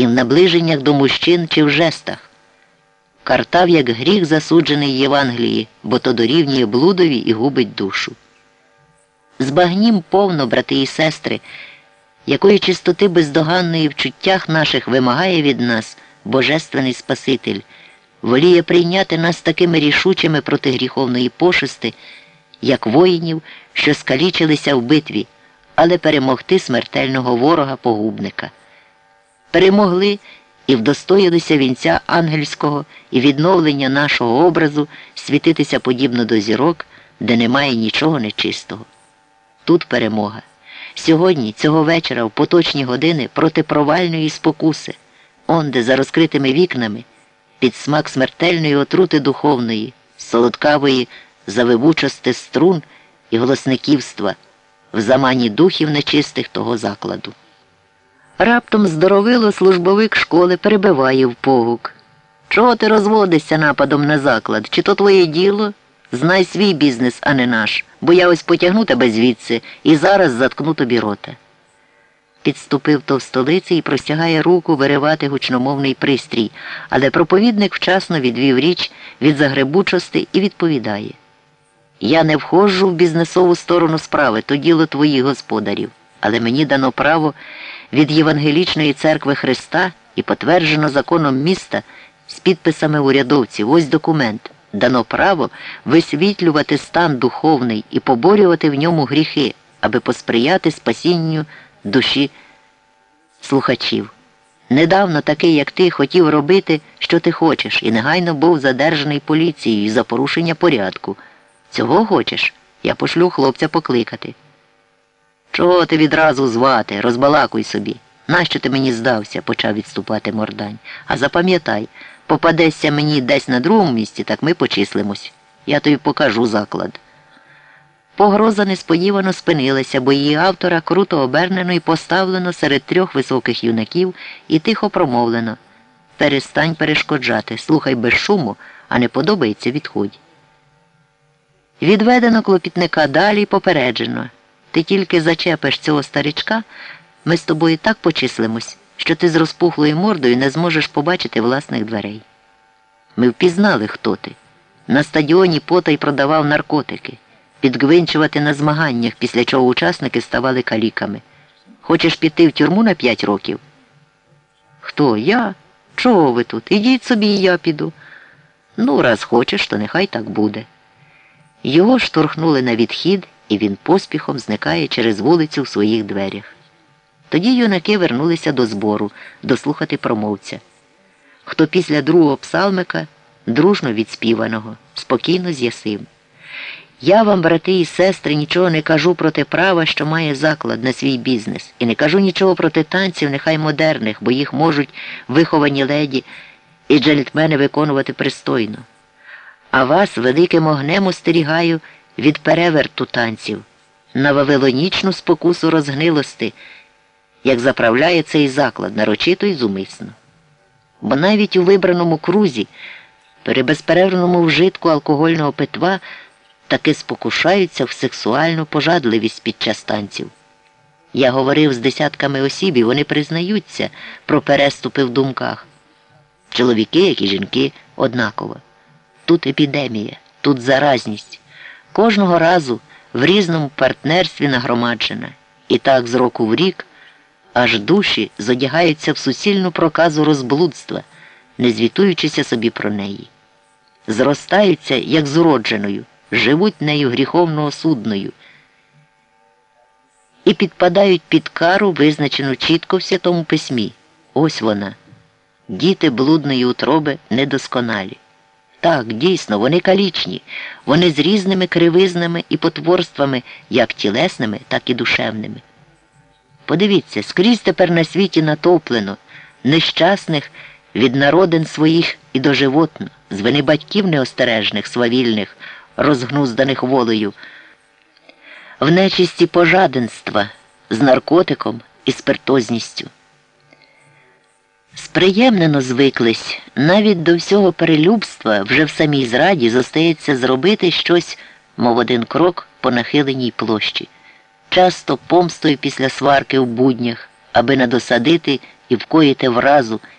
і в наближеннях до мужчин чи в жестах. Картав як гріх засуджений Євангелії, бо то дорівнює блудові і губить душу. Збагнім повно, брати і сестри, якої чистоти бездоганної в чуттях наших вимагає від нас Божественний Спаситель, воліє прийняти нас такими рішучими проти гріховної пошести, як воїнів, що скалічилися в битві, але перемогти смертельного ворога погубника. Перемогли і вдостоїлися вінця ангельського і відновлення нашого образу світитися подібно до зірок, де немає нічого нечистого. Тут перемога. Сьогодні, цього вечора, в поточні години проти провальної спокуси, онде за розкритими вікнами, під смак смертельної отрути духовної, солодкавої завивучости струн і голосниківства, в замані духів нечистих того закладу. Раптом здоровило службовик школи перебиває в погук. Чого ти розводишся нападом на заклад? Чи то твоє діло? Знай свій бізнес, а не наш, бо я ось потягну тебе звідси і зараз заткну тобі рота. Підступив товстолиці і простягає руку виривати гучномовний пристрій, але проповідник вчасно відвів річ від загребучости і відповідає Я не входжу в бізнесову сторону справи, то діло твоїх господарів, але мені дано право від Євангелічної церкви Христа і потверджено законом міста з підписами урядовців. Ось документ. Дано право висвітлювати стан духовний і поборювати в ньому гріхи, аби посприяти спасінню душі слухачів. Недавно такий, як ти, хотів робити, що ти хочеш, і негайно був задержаний поліцією за порушення порядку. Цього хочеш? Я пошлю хлопця покликати. Чого ти відразу звати? Розбалакуй собі. Нащо ти мені здався? почав відступати мордань. А запам'ятай, попадешся мені десь на другому місці, так ми почислимось. Я тобі покажу заклад. Погроза несподівано спинилася, бо її автора круто обернено і поставлено серед трьох високих юнаків і тихо промовлено. Перестань перешкоджати, слухай без шуму, а не подобається відходь. Відведено клопітника далі попереджено. Ти тільки зачепиш цього старичка, ми з тобою так почислимось, що ти з розпухлою мордою не зможеш побачити власних дверей. Ми впізнали, хто ти. На стадіоні потай продавав наркотики, підгвинчувати на змаганнях, після чого учасники ставали каліками. Хочеш піти в тюрму на п'ять років? Хто? Я? Чого ви тут? Ідіть собі і я піду. Ну, раз хочеш, то нехай так буде. Його штурхнули на відхід і він поспіхом зникає через вулицю в своїх дверях. Тоді юнаки вернулися до збору, дослухати промовця. Хто після другого псалмика, дружно відспіваного, спокійно з'ясив. Я вам, брати і сестри, нічого не кажу проти права, що має заклад на свій бізнес, і не кажу нічого проти танців, нехай модерних, бо їх можуть виховані леді і джельтмени виконувати пристойно. А вас великим огнем остерігаю від переверту танців, на вавилонічну спокусу розгнилости, як заправляє цей заклад нарочито й зумисно. Бо навіть у вибраному крузі, при безперервному вжитку алкогольного питва таки спокушаються в сексуальну пожадливість під час танців. Я говорив з десятками осіб і вони признаються про переступи в думках. Чоловіки, як і жінки, однаково. Тут епідемія, тут заразність кожного разу в різному партнерстві нагромаджена, і так з року в рік аж душі зодягаються в суцільну проказу розблудства, не звітуючися собі про неї. Зростаються, як з уродженою, живуть нею гріховно осудною і підпадають під кару, визначену чітко в Святому Письмі. Ось вона. Діти блудної утроби недосконалі. Так, дійсно, вони калічні, вони з різними кривизнами і потворствами, як тілесними, так і душевними. Подивіться, скрізь тепер на світі натоплено, нещасних від народин своїх і доживотно, з вини батьків неостережних, свавільних, розгнузданих волею, в нечисті пожаденства з наркотиком і спиртозністю. Сприємнено звиклись, навіть до всього перелюбства вже в самій зраді зостається зробити щось, мов один крок по нахиленій площі, часто помстою після сварки в буднях, аби надосадити і вкоїти вразу